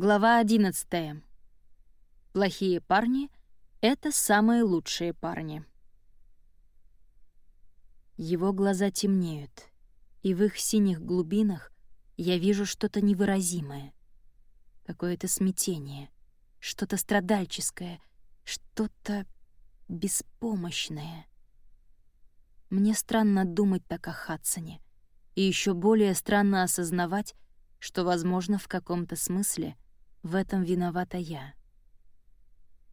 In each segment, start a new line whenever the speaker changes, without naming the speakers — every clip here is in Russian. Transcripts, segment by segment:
Глава 11. Плохие парни — это самые лучшие парни. Его глаза темнеют, и в их синих глубинах я вижу что-то невыразимое. Какое-то смятение, что-то страдальческое, что-то беспомощное. Мне странно думать так о Хадсоне, и еще более странно осознавать, что, возможно, в каком-то смысле — в этом виновата я.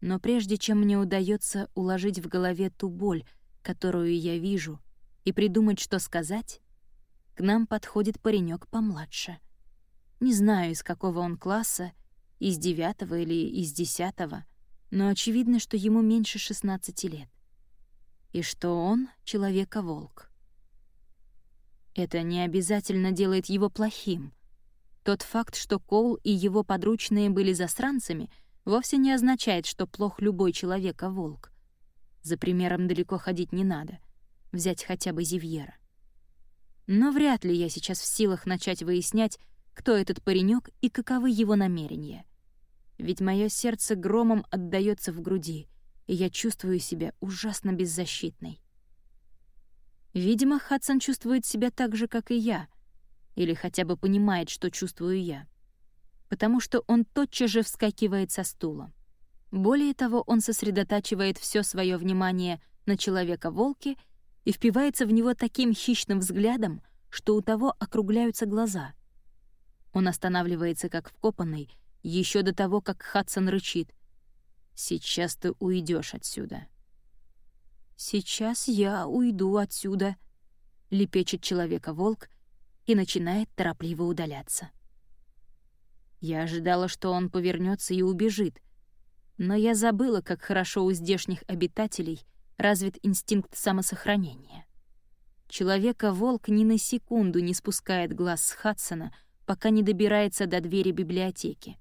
Но прежде чем мне удается уложить в голове ту боль, которую я вижу, и придумать, что сказать, к нам подходит паренек помладше. Не знаю, из какого он класса, из девятого или из десятого, но очевидно, что ему меньше 16 лет. И что он — человека-волк. Это не обязательно делает его плохим — тот факт, что Коул и его подручные были засранцами, вовсе не означает, что плох любой человек, а волк. За примером далеко ходить не надо. Взять хотя бы Зивьера. Но вряд ли я сейчас в силах начать выяснять, кто этот паренек и каковы его намерения. Ведь мое сердце громом отдаётся в груди, и я чувствую себя ужасно беззащитной. Видимо, Хадсон чувствует себя так же, как и я, или хотя бы понимает, что чувствую я. Потому что он тотчас же вскакивает со стула. Более того, он сосредотачивает все свое внимание на человека-волке и впивается в него таким хищным взглядом, что у того округляются глаза. Он останавливается как вкопанный еще до того, как Хадсон рычит. «Сейчас ты уйдешь отсюда». «Сейчас я уйду отсюда», — лепечет человека-волк, и начинает торопливо удаляться. Я ожидала, что он повернется и убежит, но я забыла, как хорошо у здешних обитателей развит инстинкт самосохранения. Человека-волк ни на секунду не спускает глаз с Хадсона, пока не добирается до двери библиотеки.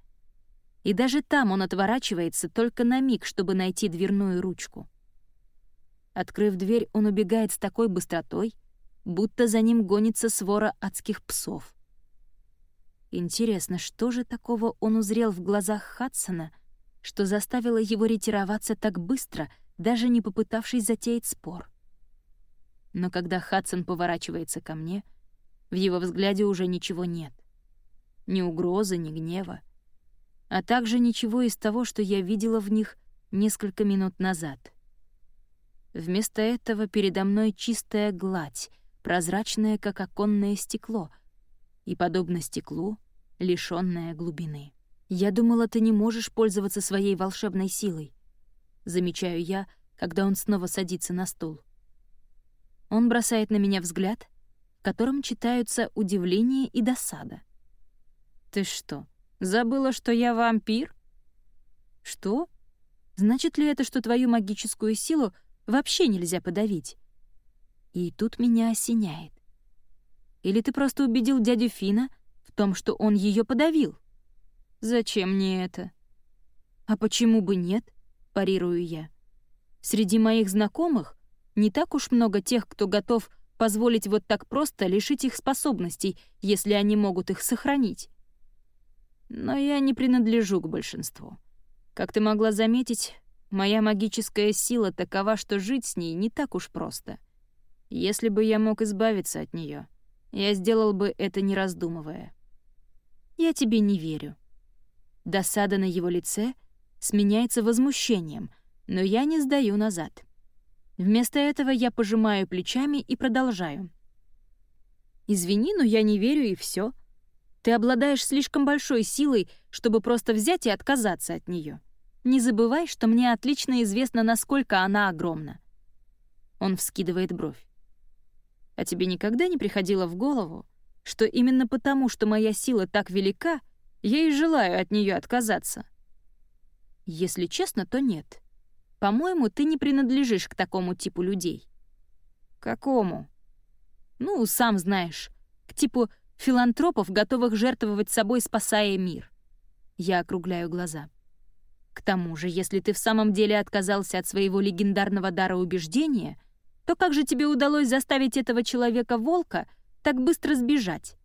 И даже там он отворачивается только на миг, чтобы найти дверную ручку. Открыв дверь, он убегает с такой быстротой, будто за ним гонится свора адских псов. Интересно, что же такого он узрел в глазах Хадсона, что заставило его ретироваться так быстро, даже не попытавшись затеять спор? Но когда Хадсон поворачивается ко мне, в его взгляде уже ничего нет. Ни угрозы, ни гнева, а также ничего из того, что я видела в них несколько минут назад. Вместо этого передо мной чистая гладь — прозрачное, как оконное стекло, и, подобно стеклу, лишённое глубины. «Я думала, ты не можешь пользоваться своей волшебной силой», — замечаю я, когда он снова садится на стул. Он бросает на меня взгляд, в котором читаются удивление и досада. «Ты что, забыла, что я вампир?» «Что? Значит ли это, что твою магическую силу вообще нельзя подавить?» И тут меня осеняет. Или ты просто убедил дядю Фина в том, что он ее подавил? Зачем мне это? А почему бы нет? Парирую я. Среди моих знакомых не так уж много тех, кто готов позволить вот так просто лишить их способностей, если они могут их сохранить. Но я не принадлежу к большинству. Как ты могла заметить, моя магическая сила такова, что жить с ней не так уж просто — если бы я мог избавиться от нее, я сделал бы это не раздумывая. Я тебе не верю. Досада на его лице сменяется возмущением, но я не сдаю назад. Вместо этого я пожимаю плечами и продолжаю. «Извини, но я не верю, и все. Ты обладаешь слишком большой силой, чтобы просто взять и отказаться от нее. Не забывай, что мне отлично известно, насколько она огромна». Он вскидывает бровь. А тебе никогда не приходило в голову, что именно потому, что моя сила так велика, я и желаю от нее отказаться? Если честно, то нет. По-моему, ты не принадлежишь к такому типу людей. Какому? Ну, сам знаешь, к типу филантропов, готовых жертвовать собой, спасая мир. Я округляю глаза. К тому же, если ты в самом деле отказался от своего легендарного дара убеждения — то как же тебе удалось заставить этого человека-волка так быстро сбежать?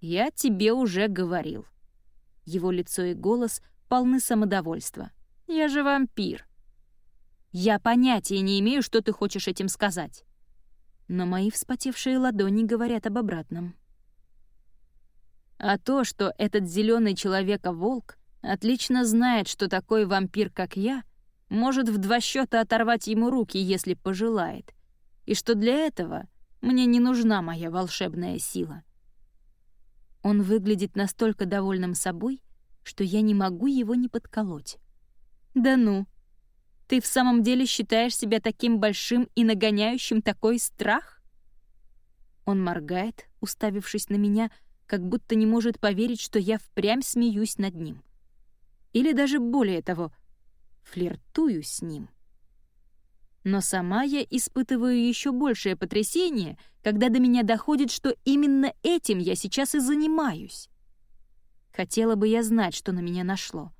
Я тебе уже говорил. Его лицо и голос полны самодовольства. «Я же вампир!» «Я понятия не имею, что ты хочешь этим сказать!» Но мои вспотевшие ладони говорят об обратном. А то, что этот зеленый человека-волк отлично знает, что такой вампир, как я, может в два счета оторвать ему руки, если пожелает, и что для этого мне не нужна моя волшебная сила. Он выглядит настолько довольным собой, что я не могу его не подколоть. «Да ну! Ты в самом деле считаешь себя таким большим и нагоняющим такой страх?» Он моргает, уставившись на меня, как будто не может поверить, что я впрямь смеюсь над ним. Или даже более того, флиртую с ним. Но сама я испытываю еще большее потрясение, когда до меня доходит, что именно этим я сейчас и занимаюсь. Хотела бы я знать, что на меня нашло.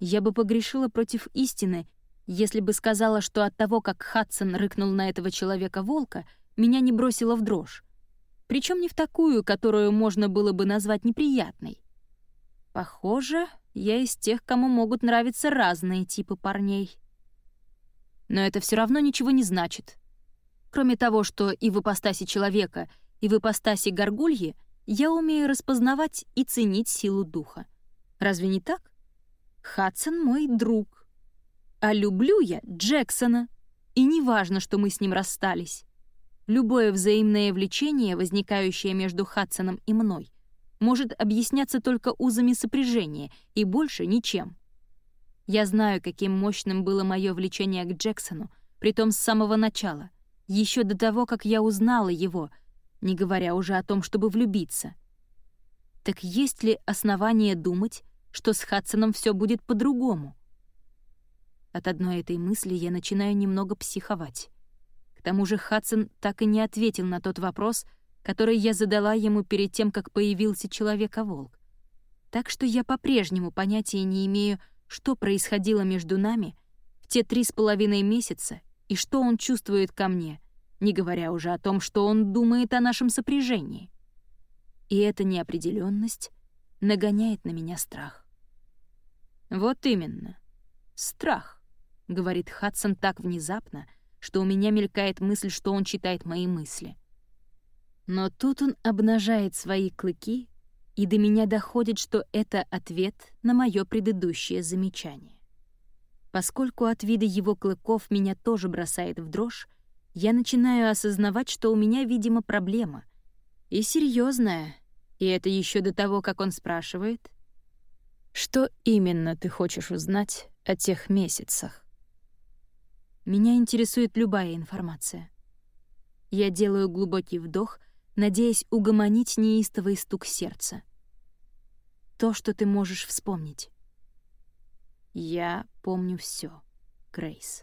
Я бы погрешила против истины, если бы сказала, что от того, как Хадсон рыкнул на этого человека-волка, меня не бросило в дрожь причем не в такую, которую можно было бы назвать неприятной. Похоже, я из тех, кому могут нравиться разные типы парней. Но это все равно ничего не значит. Кроме того, что и в ипостаси человека, и в ипостаси горгульи я умею распознавать и ценить силу духа. Разве не так? Хадсон мой друг. А люблю я Джексона. И не важно, что мы с ним расстались. Любое взаимное влечение, возникающее между Хадсоном и мной, может объясняться только узами сопряжения и больше ничем. Я знаю, каким мощным было мое влечение к Джексону, притом с самого начала, еще до того, как я узнала его, не говоря уже о том, чтобы влюбиться. Так есть ли основания думать, что с Хадсоном все будет по-другому? От одной этой мысли я начинаю немного психовать. К тому же Хадсон так и не ответил на тот вопрос, который я задала ему перед тем, как появился Человека-волк. Так что я по-прежнему понятия не имею, что происходило между нами в те три с половиной месяца и что он чувствует ко мне, не говоря уже о том, что он думает о нашем сопряжении. И эта неопределенность нагоняет на меня страх. «Вот именно. Страх», — говорит Хадсон так внезапно, — что у меня мелькает мысль, что он читает мои мысли. Но тут он обнажает свои клыки, и до меня доходит, что это ответ на мое предыдущее замечание. Поскольку от вида его клыков меня тоже бросает в дрожь, я начинаю осознавать, что у меня, видимо, проблема. И серьезная. И это еще до того, как он спрашивает. «Что именно ты хочешь узнать о тех месяцах?» Меня интересует любая информация. Я делаю глубокий вдох, надеясь угомонить неистовый стук сердца. То, что ты можешь вспомнить. Я помню все, Грейс.